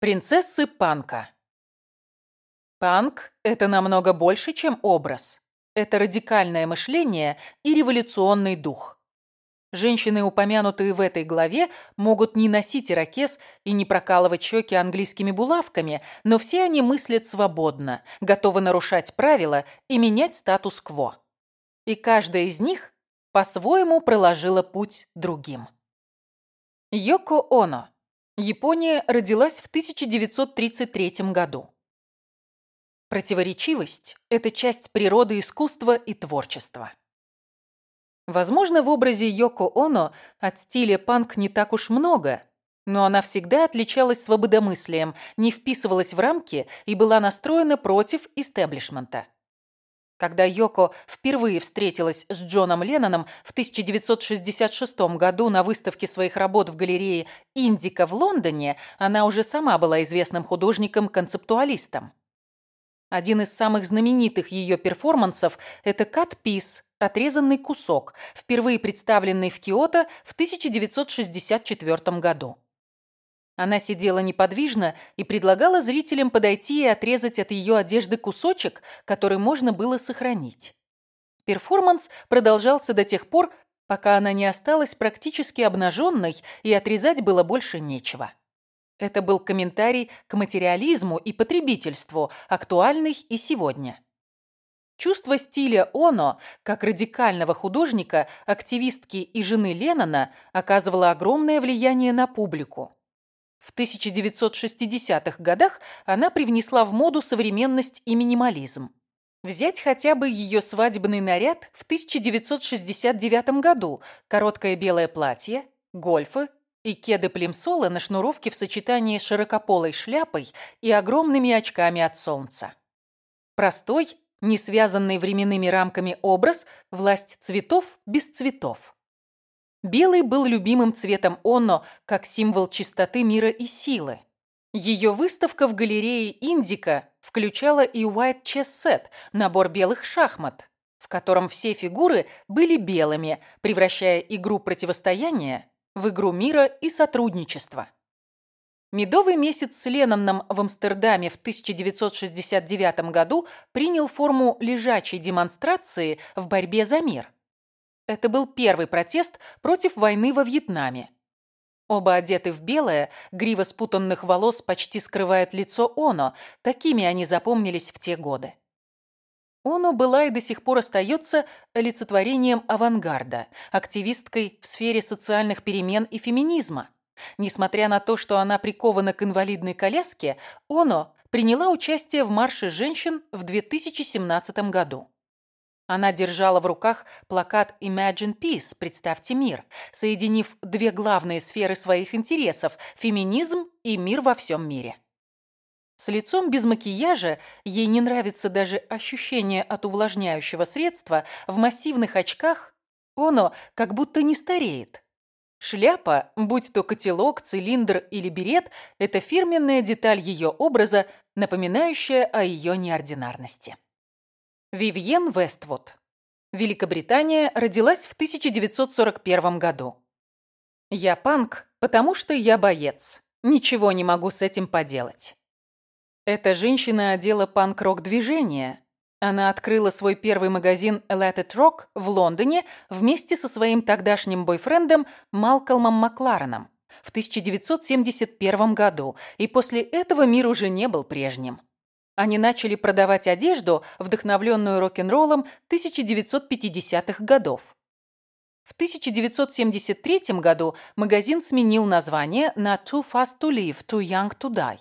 Принцессы Панка. Панк – это намного больше, чем образ. Это радикальное мышление и революционный дух. Женщины, упомянутые в этой главе, могут не носить ирокез и не прокалывать щеки английскими булавками, но все они мыслят свободно, готовы нарушать правила и менять статус-кво. И каждая из них по-своему проложила путь другим. Йоко Оно Япония родилась в 1933 году. Противоречивость – это часть природы искусства и творчества. Возможно, в образе Йоко Оно от стиля панк не так уж много, но она всегда отличалась свободомыслием, не вписывалась в рамки и была настроена против истеблишмента. Когда Йоко впервые встретилась с Джоном Ленноном в 1966 году на выставке своих работ в галерее «Индика» в Лондоне, она уже сама была известным художником-концептуалистом. Один из самых знаменитых ее перформансов – это «Катпис», отрезанный кусок, впервые представленный в Киото в 1964 году. Она сидела неподвижно и предлагала зрителям подойти и отрезать от ее одежды кусочек, который можно было сохранить. Перформанс продолжался до тех пор, пока она не осталась практически обнаженной и отрезать было больше нечего. Это был комментарий к материализму и потребительству, актуальный и сегодня. Чувство стиля Оно, как радикального художника, активистки и жены Леннона, оказывало огромное влияние на публику. В 1960-х годах она привнесла в моду современность и минимализм. Взять хотя бы ее свадебный наряд в 1969 году. Короткое белое платье, гольфы и кеды-племсолы на шнуровке в сочетании с широкополой шляпой и огромными очками от солнца. Простой, не связанный временными рамками образ «Власть цветов без цветов». Белый был любимым цветом Онно как символ чистоты мира и силы. Ее выставка в галерее «Индика» включала и «White Chess Set» – набор белых шахмат, в котором все фигуры были белыми, превращая игру противостояния в игру мира и сотрудничества. Медовый месяц с Ленноном в Амстердаме в 1969 году принял форму лежачей демонстрации в борьбе за мир – это был первый протест против войны во Вьетнаме. Оба одеты в белое, грива спутанных волос почти скрывает лицо Оно, такими они запомнились в те годы. Оно была и до сих пор остается олицетворением авангарда, активисткой в сфере социальных перемен и феминизма. Несмотря на то, что она прикована к инвалидной коляске, Оно приняла участие в марше женщин в 2017 году. Она держала в руках плакат «Imagine Peace. Представьте мир», соединив две главные сферы своих интересов – феминизм и мир во всем мире. С лицом без макияжа ей не нравится даже ощущение от увлажняющего средства в массивных очках. Оно как будто не стареет. Шляпа, будь то котелок, цилиндр или берет, это фирменная деталь ее образа, напоминающая о ее неординарности. Вивьен Вествуд. Великобритания родилась в 1941 году. Я панк, потому что я боец. Ничего не могу с этим поделать. Эта женщина одела панк-рок движение. Она открыла свой первый магазин Let It Rock в Лондоне вместе со своим тогдашним бойфрендом Малкольмом Маклареном в 1971 году, и после этого мир уже не был прежним. Они начали продавать одежду, вдохновленную рок-н-роллом 1950-х годов. В 1973 году магазин сменил название на Too Fast to Live, Too Young to Die.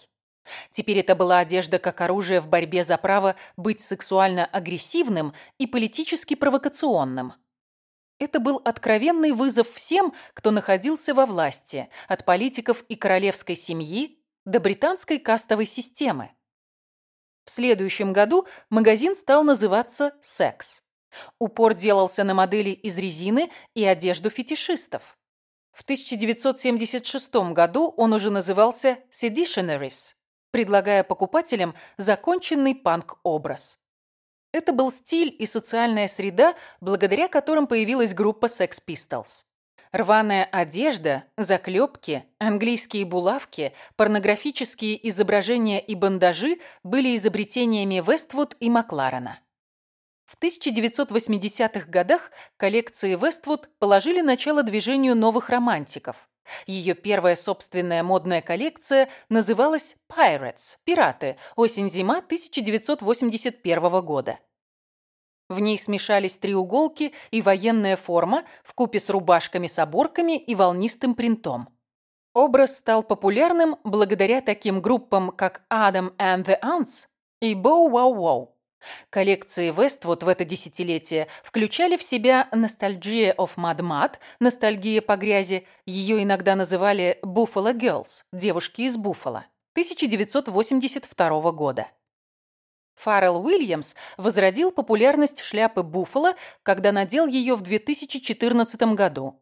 Теперь это была одежда как оружие в борьбе за право быть сексуально агрессивным и политически провокационным. Это был откровенный вызов всем, кто находился во власти, от политиков и королевской семьи до британской кастовой системы. В следующем году магазин стал называться «Секс». Упор делался на модели из резины и одежду фетишистов. В 1976 году он уже назывался «Seditionaries», предлагая покупателям законченный панк-образ. Это был стиль и социальная среда, благодаря которым появилась группа Sex Pistols. Рваная одежда, заклепки, английские булавки, порнографические изображения и бандажи были изобретениями Вествуд и Макларена. В 1980-х годах коллекции Вествуд положили начало движению новых романтиков. Ее первая собственная модная коллекция называлась «Pirates» – «Пираты» осень-зима 1981 года. В ней смешались треуголки и военная форма в купе с рубашками с оборками и волнистым принтом. Образ стал популярным благодаря таким группам, как Adam and the Ants и Bow Wow Wow. Коллекции Westwood в это десятилетие включали в себя «Ностальгия of Mad Mad», «Ностальгия по грязи», ее иногда называли «Buffalo Girls», «Девушки из Буффало», 1982 года. Фаррелл Уильямс возродил популярность шляпы Буффало, когда надел ее в 2014 году.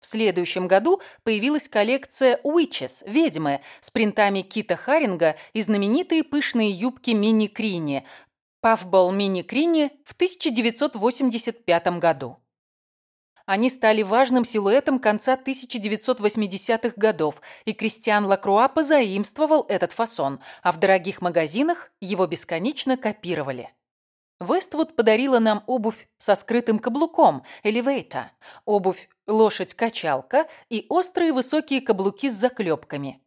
В следующем году появилась коллекция Witches – ведьмы с принтами Кита Харинга и знаменитые пышные юбки Мини Крини – Пафбол Мини Крини в 1985 году они стали важным силуэтом конца 1980-х годов, и Кристиан Лакруа позаимствовал этот фасон, а в дорогих магазинах его бесконечно копировали. Вествуд подарила нам обувь со скрытым каблуком, элевейта, обувь лошадь-качалка и острые высокие каблуки с заклепками.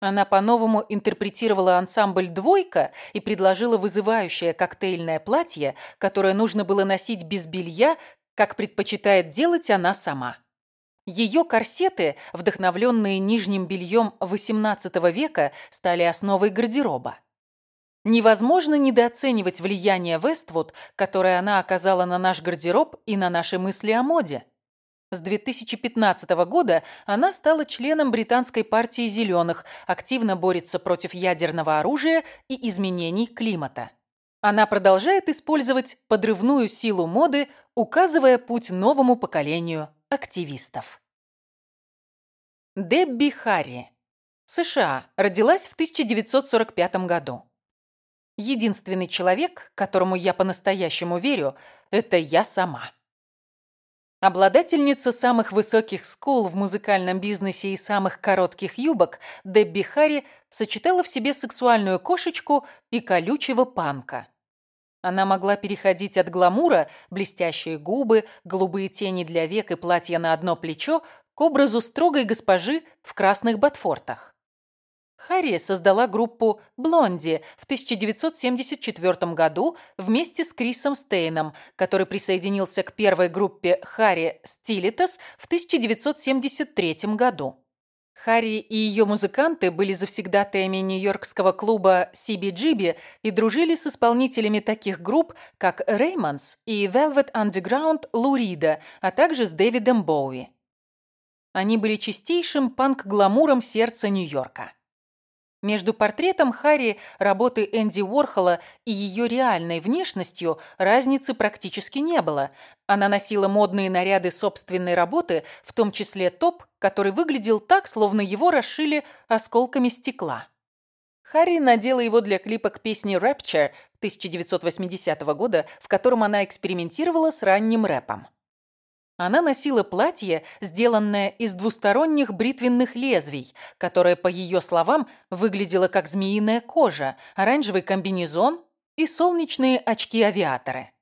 Она по-новому интерпретировала ансамбль «Двойка» и предложила вызывающее коктейльное платье, которое нужно было носить без белья как предпочитает делать она сама. Ее корсеты, вдохновленные нижним бельем XVIII века, стали основой гардероба. Невозможно недооценивать влияние Вествуд, которое она оказала на наш гардероб и на наши мысли о моде. С 2015 года она стала членом британской партии «Зеленых», активно борется против ядерного оружия и изменений климата. Она продолжает использовать подрывную силу моды, указывая путь новому поколению активистов. Дебби Харри, США, родилась в 1945 году. Единственный человек, которому я по-настоящему верю, это я сама. Обладательница самых высоких скул в музыкальном бизнесе и самых коротких юбок, Дебби Харри сочетала в себе сексуальную кошечку и колючего панка. Она могла переходить от гламура, блестящие губы, голубые тени для век и платья на одно плечо, к образу строгой госпожи в красных ботфортах. Харри создала группу «Блонди» в 1974 году вместе с Крисом Стейном, который присоединился к первой группе «Харри Стилитас» в 1973 году. Харри и ее музыканты были завсегдатаями нью-йоркского клуба CBGB и дружили с исполнителями таких групп, как Реймонс и Velvet Underground Лурида, а также с Дэвидом Боуи. Они были чистейшим панк-гламуром сердца Нью-Йорка. Между портретом Харри работы Энди Уорхола и ее реальной внешностью разницы практически не было. Она носила модные наряды собственной работы, в том числе топ, который выглядел так, словно его расшили осколками стекла. Харри надела его для клипа к песне «Rapture» 1980 года, в котором она экспериментировала с ранним рэпом. Она носила платье, сделанное из двусторонних бритвенных лезвий, которое, по ее словам, выглядело как змеиная кожа, оранжевый комбинезон и солнечные очки-авиаторы.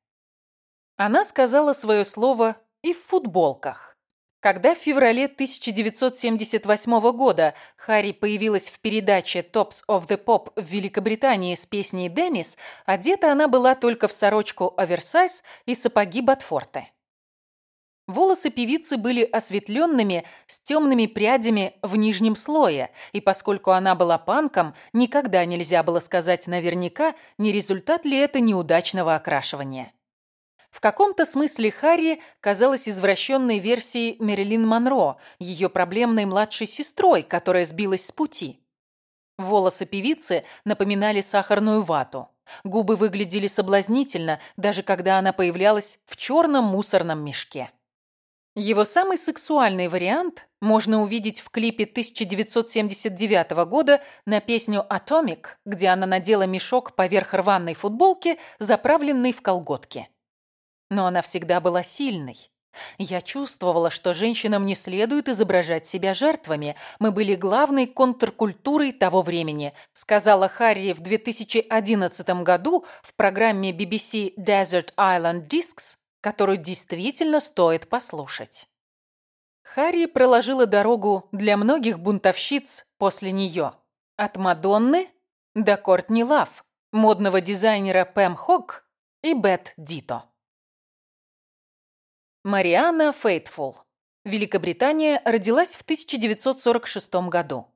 Она сказала свое слово и в футболках. Когда в феврале 1978 года Харри появилась в передаче «Tops of the Pop» в Великобритании с песней «Деннис», одета она была только в сорочку оверсайз и сапоги Ботфорте. Волосы певицы были осветленными, с темными прядями в нижнем слое, и поскольку она была панком, никогда нельзя было сказать наверняка, не результат ли это неудачного окрашивания. В каком-то смысле Харри казалась извращенной версией Мерилин Монро, ее проблемной младшей сестрой, которая сбилась с пути. Волосы певицы напоминали сахарную вату. Губы выглядели соблазнительно, даже когда она появлялась в черном мусорном мешке. Его самый сексуальный вариант можно увидеть в клипе 1979 года на песню «Atomic», где она надела мешок поверх рваной футболки, заправленной в колготки. Но она всегда была сильной. Я чувствовала, что женщинам не следует изображать себя жертвами. Мы были главной контркультурой того времени, сказала Харри в 2011 году в программе BBC Desert Island Discs которую действительно стоит послушать. Харри проложила дорогу для многих бунтовщиц после нее. От Мадонны до Кортни Лав, модного дизайнера Пэм Хок и Бет Дито. Мариана Фейтфул. Великобритания родилась в 1946 году.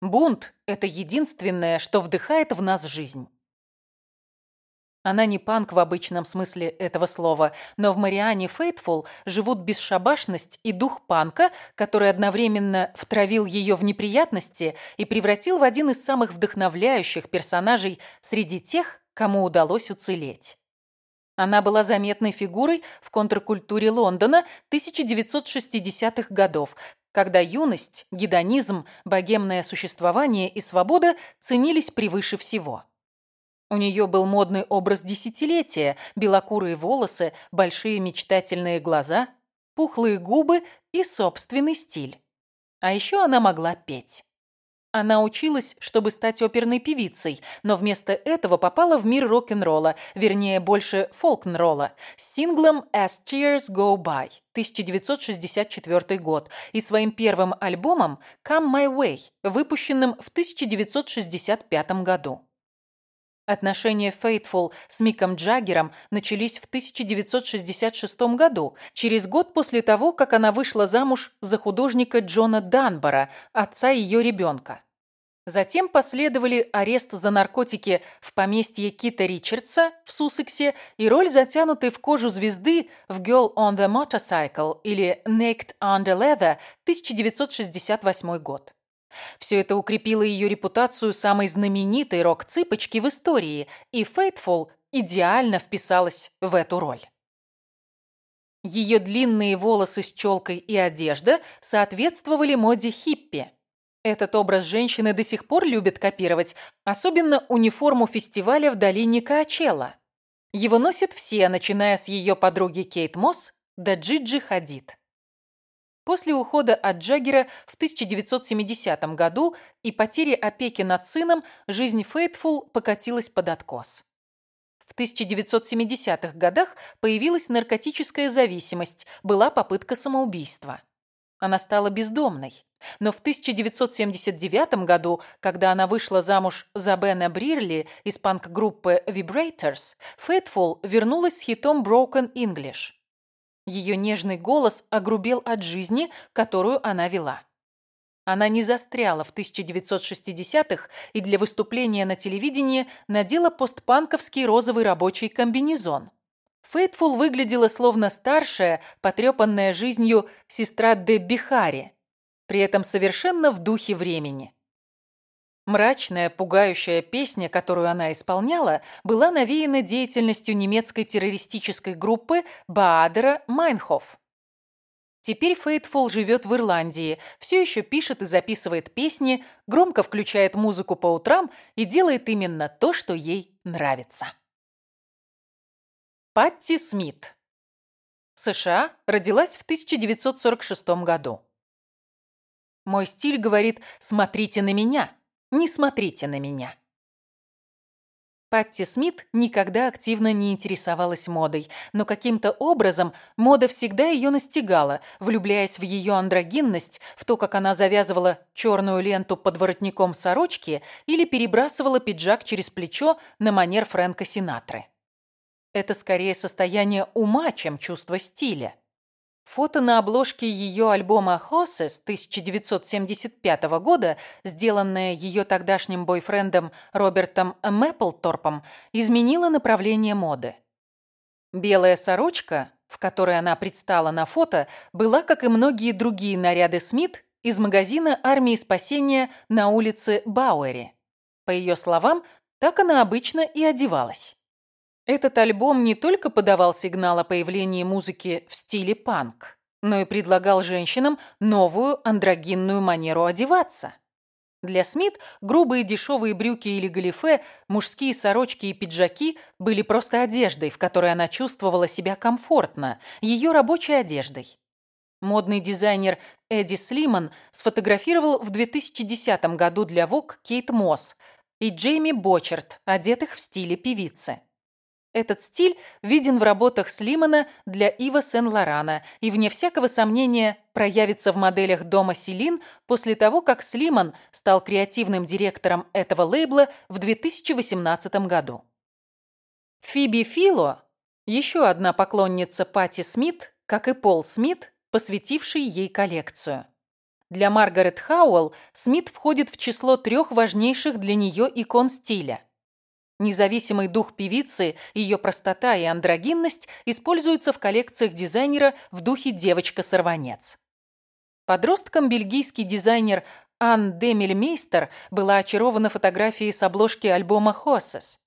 Бунт – это единственное, что вдыхает в нас жизнь. Она не панк в обычном смысле этого слова, но в Мариане Фейтфул живут бесшабашность и дух панка, который одновременно втравил ее в неприятности и превратил в один из самых вдохновляющих персонажей среди тех, кому удалось уцелеть. Она была заметной фигурой в контркультуре Лондона 1960-х годов, когда юность, гедонизм, богемное существование и свобода ценились превыше всего. У нее был модный образ десятилетия, белокурые волосы, большие мечтательные глаза, пухлые губы и собственный стиль. А еще она могла петь. Она училась, чтобы стать оперной певицей, но вместо этого попала в мир рок-н-ролла, вернее, больше фолк-н-ролла, с синглом «As Tears Go By» 1964 год и своим первым альбомом «Come My Way», выпущенным в 1965 году. Отношения Фейтфул с Миком Джаггером начались в 1966 году, через год после того, как она вышла замуж за художника Джона Данбора, отца ее ребенка. Затем последовали арест за наркотики в поместье Кита Ричардса в Суссексе и роль затянутой в кожу звезды в «Girl on the Motorcycle» или «Naked Under Leather» 1968 год. Все это укрепило ее репутацию самой знаменитой рок-цыпочки в истории, и Фейтфул идеально вписалась в эту роль. Ее длинные волосы с челкой и одежда соответствовали моде хиппи. Этот образ женщины до сих пор любят копировать, особенно униформу фестиваля в долине Каачела. Его носят все, начиная с ее подруги Кейт Мосс до Джиджи Хадид. После ухода от Джаггера в 1970 году и потери опеки над сыном жизнь Фейтфул покатилась под откос. В 1970-х годах появилась наркотическая зависимость, была попытка самоубийства. Она стала бездомной. Но в 1979 году, когда она вышла замуж за Бена Брирли из панк-группы Vibrators, Фейтфул вернулась с хитом Broken English. Ее нежный голос огрубел от жизни, которую она вела. Она не застряла в 1960-х и для выступления на телевидении надела постпанковский розовый рабочий комбинезон. Фейтфул выглядела словно старшая, потрепанная жизнью сестра Дебби Харри, при этом совершенно в духе времени. Мрачная, пугающая песня, которую она исполняла, была навеяна деятельностью немецкой террористической группы Баадера Майнхоф. Теперь Фейтфул живет в Ирландии, все еще пишет и записывает песни, громко включает музыку по утрам и делает именно то, что ей нравится. Патти Смит. США. Родилась в 1946 году. Мой стиль говорит «смотрите на меня». Не смотрите на меня. Патти Смит никогда активно не интересовалась модой, но каким-то образом мода всегда ее настигала, влюбляясь в ее андрогинность, в то, как она завязывала черную ленту под воротником сорочки или перебрасывала пиджак через плечо на манер Фрэнка Синатры. Это скорее состояние ума, чем чувство стиля. Фото на обложке ее альбома «Horses» 1975 года, сделанное ее тогдашним бойфрендом Робертом Мэпплторпом, изменило направление моды. Белая сорочка, в которой она предстала на фото, была, как и многие другие наряды Смит, из магазина армии спасения на улице Бауэри. По ее словам, так она обычно и одевалась. Этот альбом не только подавал сигнал о появлении музыки в стиле панк, но и предлагал женщинам новую андрогинную манеру одеваться. Для Смит грубые дешевые брюки или галифе, мужские сорочки и пиджаки были просто одеждой, в которой она чувствовала себя комфортно, ее рабочей одеждой. Модный дизайнер Эдди Слиман сфотографировал в 2010 году для Vogue Кейт Мосс и Джейми Бочерт, одетых в стиле певицы. Этот стиль виден в работах Слимана для Ива Сен-Лорана и, вне всякого сомнения, проявится в моделях дома Селин после того, как Слиман стал креативным директором этого лейбла в 2018 году. Фиби Фило, еще одна поклонница Пати Смит, как и Пол Смит, посвятивший ей коллекцию. Для Маргарет Хауэлл Смит входит в число трех важнейших для нее икон стиля – Независимый дух певицы, ее простота и андрогинность используются в коллекциях дизайнера в духе «Девочка-сорванец». Подростком бельгийский дизайнер Ан Демельмейстер была очарована фотографией с обложки альбома «Хосес».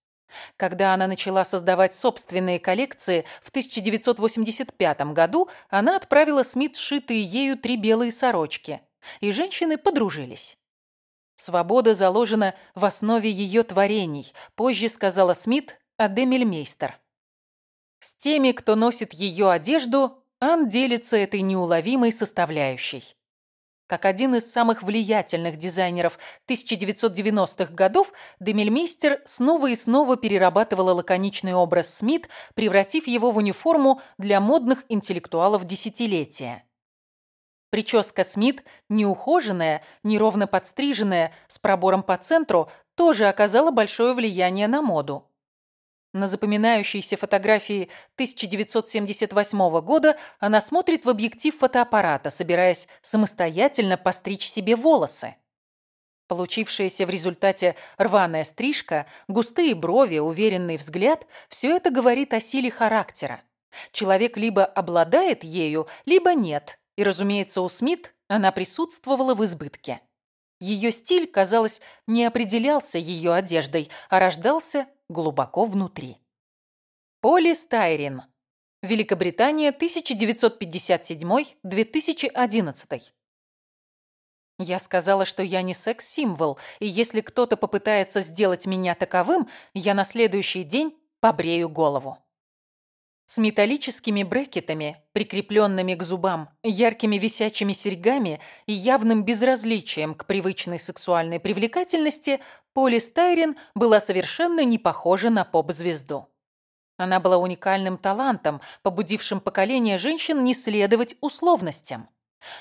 Когда она начала создавать собственные коллекции в 1985 году, она отправила Смит сшитые ею три белые сорочки, и женщины подружились. Свобода заложена в основе ее творений, позже сказала Смит а Демельмейстер. С теми, кто носит ее одежду, Ан делится этой неуловимой составляющей. Как один из самых влиятельных дизайнеров 1990-х годов, Демельмейстер снова и снова перерабатывала лаконичный образ Смит, превратив его в униформу для модных интеллектуалов десятилетия. Прическа Смит, неухоженная, неровно подстриженная, с пробором по центру, тоже оказала большое влияние на моду. На запоминающейся фотографии 1978 года она смотрит в объектив фотоаппарата, собираясь самостоятельно постричь себе волосы. Получившаяся в результате рваная стрижка, густые брови, уверенный взгляд – все это говорит о силе характера. Человек либо обладает ею, либо нет. И, разумеется, у Смит она присутствовала в избытке. Ее стиль, казалось, не определялся ее одеждой, а рождался глубоко внутри. Поли Стайрин. Великобритания, 1957-2011. Я сказала, что я не секс-символ, и если кто-то попытается сделать меня таковым, я на следующий день побрею голову с металлическими брекетами, прикрепленными к зубам, яркими висячими серьгами и явным безразличием к привычной сексуальной привлекательности, Поли Стайрин была совершенно не похожа на поп-звезду. Она была уникальным талантом, побудившим поколение женщин не следовать условностям.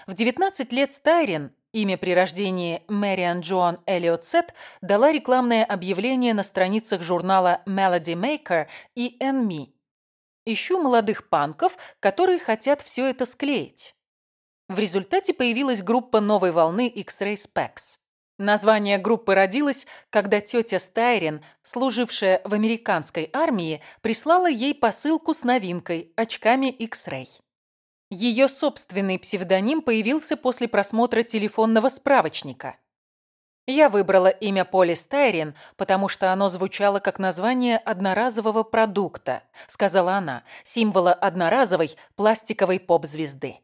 В 19 лет Стайрин, имя при рождении Мэриан Джоан Эллиот Сетт, дала рекламное объявление на страницах журнала Melody Maker и NME Ищу молодых панков, которые хотят все это склеить. В результате появилась группа новой волны X-Ray Specs. Название группы родилось, когда тетя Стайрен, служившая в американской армии, прислала ей посылку с новинкой – очками X-Ray. Ее собственный псевдоним появился после просмотра телефонного справочника – я выбрала имя полистайрен, потому что оно звучало как название одноразового продукта, сказала она, символа одноразовой пластиковой поп-звезды.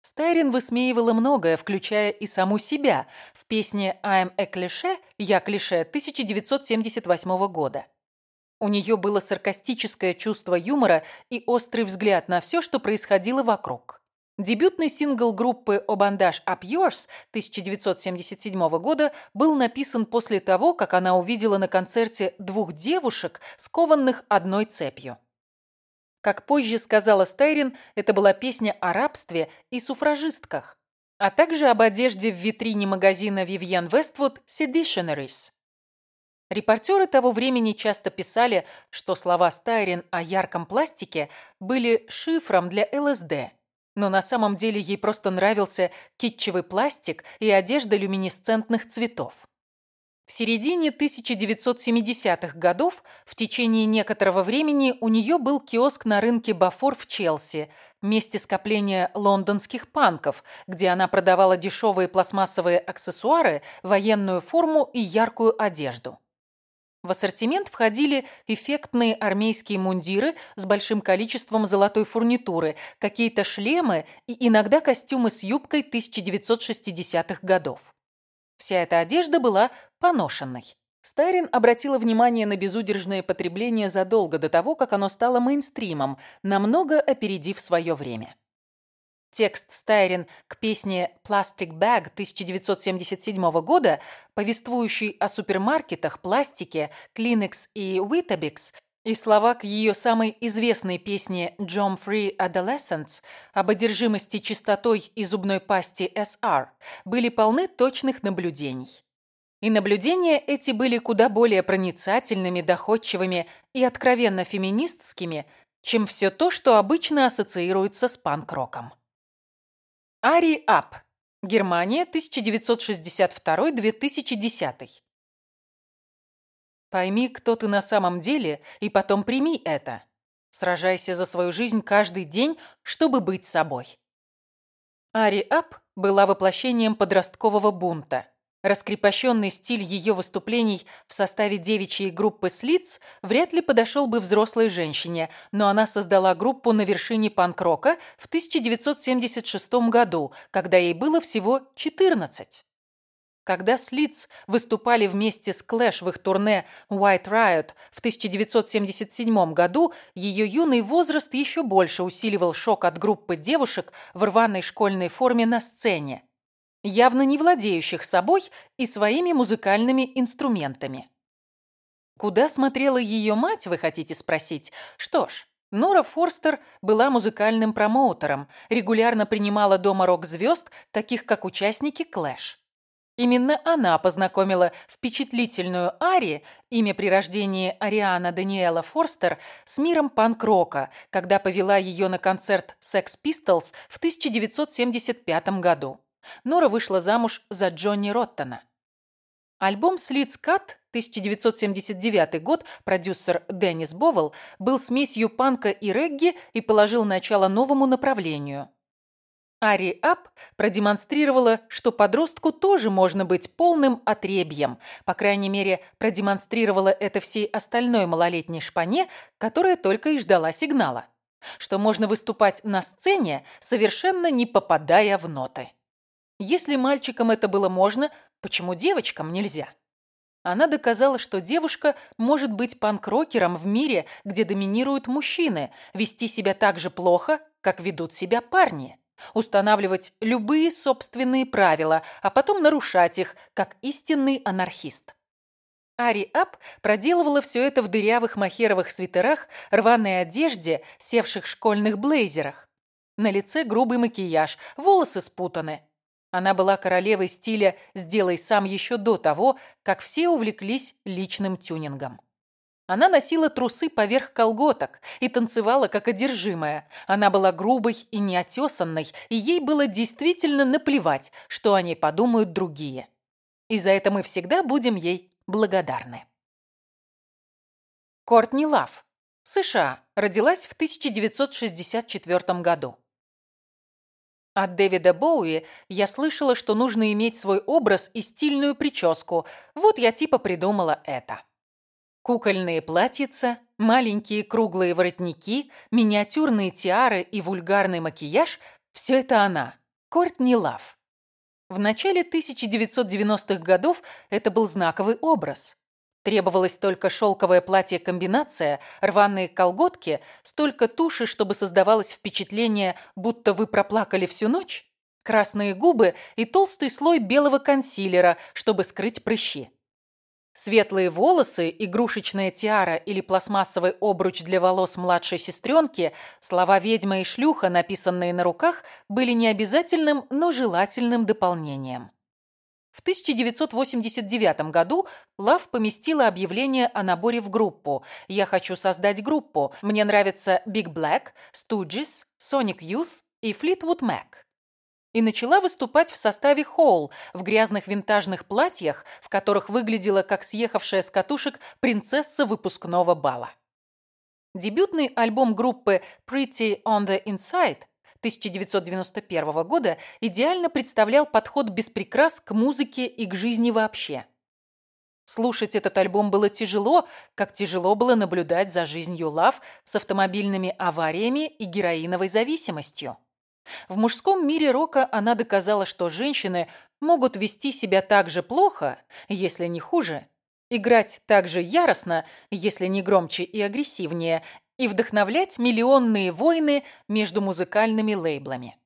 Стайрин высмеивала многое, включая и саму себя, в песне «I'm a клише» «Я клише» 1978 года. У нее было саркастическое чувство юмора и острый взгляд на все, что происходило вокруг. Дебютный сингл группы «О бандаж up yours» 1977 года был написан после того, как она увидела на концерте двух девушек, скованных одной цепью. Как позже сказала Стайрин, это была песня о рабстве и суфражистках, а также об одежде в витрине магазина Vivienne Westwood «Seditionaries». Репортеры того времени часто писали, что слова Стайрин о ярком пластике были шифром для ЛСД – но на самом деле ей просто нравился китчевый пластик и одежда люминесцентных цветов. В середине 1970-х годов в течение некоторого времени у нее был киоск на рынке Бафор в Челси, месте скопления лондонских панков, где она продавала дешевые пластмассовые аксессуары, военную форму и яркую одежду. В ассортимент входили эффектные армейские мундиры с большим количеством золотой фурнитуры, какие-то шлемы и иногда костюмы с юбкой 1960-х годов. Вся эта одежда была поношенной. Старин обратила внимание на безудержное потребление задолго до того, как оно стало мейнстримом, намного опередив свое время. Текст Стайрин к песне «Plastic Bag» 1977 года, повествующий о супермаркетах, пластике, Kleenex и Weetabix, и слова к ее самой известной песне «Jump Free Adolescence» об одержимости чистотой и зубной пасти SR были полны точных наблюдений. И наблюдения эти были куда более проницательными, доходчивыми и откровенно феминистскими, чем все то, что обычно ассоциируется с панк-роком. Ари Ап. Германия, 1962-2010. Пойми, кто ты на самом деле, и потом прими это. Сражайся за свою жизнь каждый день, чтобы быть собой. Ари Ап была воплощением подросткового бунта. Раскрепощенный стиль ее выступлений в составе девичьей группы «Слиц» вряд ли подошел бы взрослой женщине, но она создала группу на вершине панк-рока в 1976 году, когда ей было всего 14. Когда Слитс выступали вместе с Клэш в их турне «White Riot» в 1977 году, ее юный возраст еще больше усиливал шок от группы девушек в рваной школьной форме на сцене явно не владеющих собой и своими музыкальными инструментами. Куда смотрела ее мать, вы хотите спросить? Что ж, Нора Форстер была музыкальным промоутером, регулярно принимала дома рок-звезд, таких как участники «Клэш». Именно она познакомила впечатлительную Ари, имя при рождении Ариана Даниэла Форстер, с миром панк-рока, когда повела ее на концерт Sex Pistols в 1975 году. Нора вышла замуж за Джонни Роттона. Альбом «Слиц Кат» 1979 год продюсер Деннис Бовел был смесью панка и регги и положил начало новому направлению. Ари Ап продемонстрировала, что подростку тоже можно быть полным отребьем. По крайней мере, продемонстрировала это всей остальной малолетней шпане, которая только и ждала сигнала. Что можно выступать на сцене, совершенно не попадая в ноты. Если мальчикам это было можно, почему девочкам нельзя? Она доказала, что девушка может быть панк-рокером в мире, где доминируют мужчины, вести себя так же плохо, как ведут себя парни, устанавливать любые собственные правила, а потом нарушать их, как истинный анархист. Ари Ап проделывала все это в дырявых махеровых свитерах, рваной одежде, севших школьных блейзерах. На лице грубый макияж, волосы спутаны. Она была королевой стиля «сделай сам» еще до того, как все увлеклись личным тюнингом. Она носила трусы поверх колготок и танцевала как одержимая. Она была грубой и неотесанной, и ей было действительно наплевать, что о ней подумают другие. И за это мы всегда будем ей благодарны. Кортни Лав, США, родилась в 1964 году. От Дэвида Боуи я слышала, что нужно иметь свой образ и стильную прическу. Вот я типа придумала это. Кукольные платьица, маленькие круглые воротники, миниатюрные тиары и вульгарный макияж – все это она, Кортни Лав. В начале 1990-х годов это был знаковый образ. Требовалось только шелковое платье-комбинация, рваные колготки, столько туши, чтобы создавалось впечатление, будто вы проплакали всю ночь, красные губы и толстый слой белого консилера, чтобы скрыть прыщи. Светлые волосы, игрушечная тиара или пластмассовый обруч для волос младшей сестренки, слова «ведьма» и «шлюха», написанные на руках, были необязательным, но желательным дополнением. В 1989 году Лав поместила объявление о наборе в группу. «Я хочу создать группу. Мне нравятся Big Black, Stooges, Sonic Youth и Fleetwood Mac». И начала выступать в составе Холл в грязных винтажных платьях, в которых выглядела как съехавшая с катушек принцесса выпускного бала. Дебютный альбом группы «Pretty on the Inside» 1991 года идеально представлял подход без прикрас к музыке и к жизни вообще. Слушать этот альбом было тяжело, как тяжело было наблюдать за жизнью Лав с автомобильными авариями и героиновой зависимостью. В мужском мире рока она доказала, что женщины могут вести себя так же плохо, если не хуже, играть так же яростно, если не громче и агрессивнее, и вдохновлять миллионные войны между музыкальными лейблами.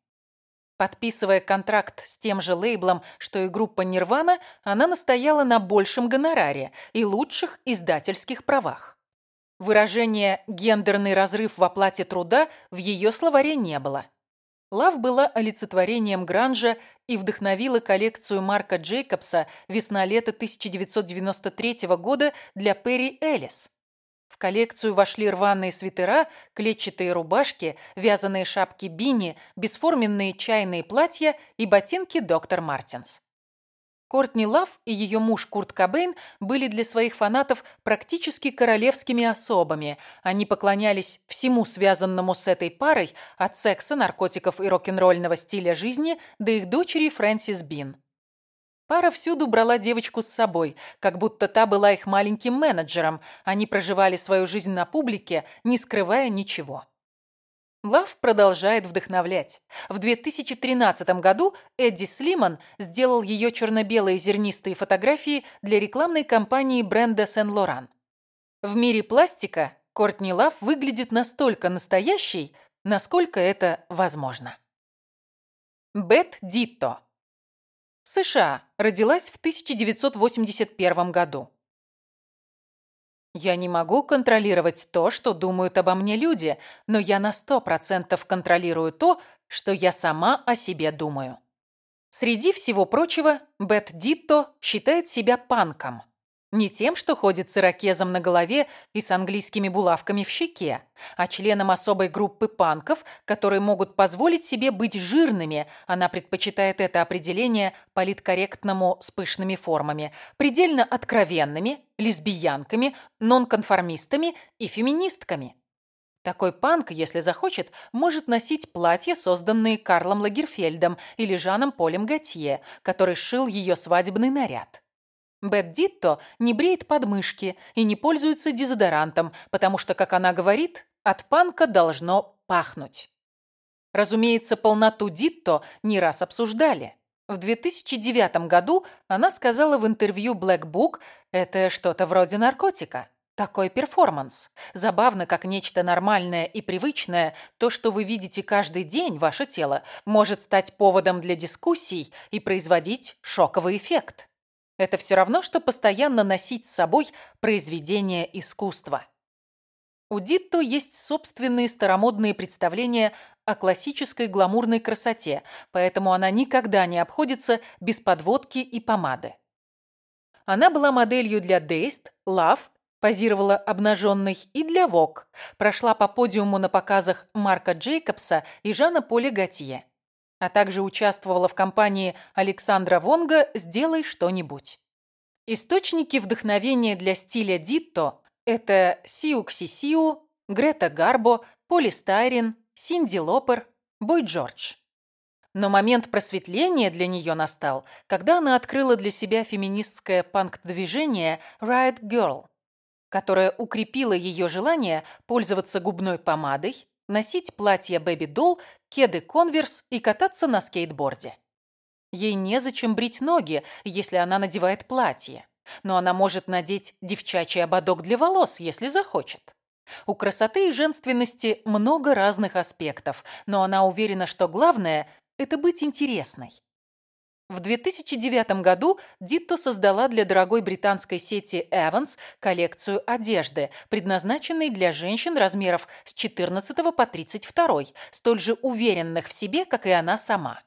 Подписывая контракт с тем же лейблом, что и группа «Нирвана», она настояла на большем гонораре и лучших издательских правах. Выражение «гендерный разрыв в оплате труда» в ее словаре не было. Лав была олицетворением гранжа и вдохновила коллекцию Марка Джейкобса «Весна-лето 1993 года» для Перри Эллис. В коллекцию вошли рваные свитера, клетчатые рубашки, вязаные шапки бини, бесформенные чайные платья и ботинки доктор Мартинс. Кортни Лав и ее муж Курт Кобейн были для своих фанатов практически королевскими особами. Они поклонялись всему связанному с этой парой, от секса, наркотиков и рок-н-ролльного стиля жизни до их дочери Фрэнсис Бин. Пара всюду брала девочку с собой, как будто та была их маленьким менеджером. Они проживали свою жизнь на публике, не скрывая ничего. Лав продолжает вдохновлять. В 2013 году Эдди Слиман сделал ее черно-белые зернистые фотографии для рекламной кампании бренда Сен-Лоран. В мире пластика Кортни Лав выглядит настолько настоящей, насколько это возможно. Бет Дитто США. Родилась в 1981 году. Я не могу контролировать то, что думают обо мне люди, но я на 100% контролирую то, что я сама о себе думаю. Среди всего прочего, Бет Дитто считает себя панком. Не тем, что ходит с ирокезом на голове и с английскими булавками в щеке, а членом особой группы панков, которые могут позволить себе быть жирными, она предпочитает это определение политкорректному с пышными формами, предельно откровенными, лесбиянками, нонконформистами и феминистками. Такой панк, если захочет, может носить платья, созданные Карлом Лагерфельдом или Жаном Полем Готье, который сшил ее свадебный наряд. Бет Дитто не бреет подмышки и не пользуется дезодорантом, потому что, как она говорит, от панка должно пахнуть. Разумеется, полноту Дитто не раз обсуждали. В 2009 году она сказала в интервью Black Book «Это что-то вроде наркотика». Такой перформанс. Забавно, как нечто нормальное и привычное, то, что вы видите каждый день, ваше тело, может стать поводом для дискуссий и производить шоковый эффект. Это все равно, что постоянно носить с собой произведение искусства. У Дитто есть собственные старомодные представления о классической гламурной красоте, поэтому она никогда не обходится без подводки и помады. Она была моделью для Дейст, Лав, позировала обнаженной и для Vogue, прошла по подиуму на показах Марка Джейкобса и Жана Поля Готье а также участвовала в кампании Александра Вонга «Сделай что-нибудь». Источники вдохновения для стиля Дитто – это Сиукси Сиу, Грета Гарбо, Поли Стайрин, Синди Лопер, Бой Джордж. Но момент просветления для нее настал, когда она открыла для себя феминистское панк-движение Riot Girl, которое укрепило ее желание пользоваться губной помадой, носить платья бэби-дол, кеды конверс и кататься на скейтборде. Ей незачем брить ноги, если она надевает платье. Но она может надеть девчачий ободок для волос, если захочет. У красоты и женственности много разных аспектов, но она уверена, что главное – это быть интересной. В 2009 году Дитто создала для дорогой британской сети Evans коллекцию одежды, предназначенной для женщин размеров с 14 по 32, столь же уверенных в себе, как и она сама.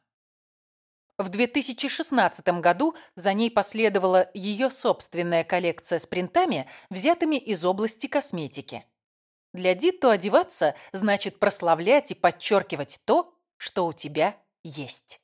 В 2016 году за ней последовала ее собственная коллекция с принтами, взятыми из области косметики. Для Дитто одеваться значит прославлять и подчеркивать то, что у тебя есть.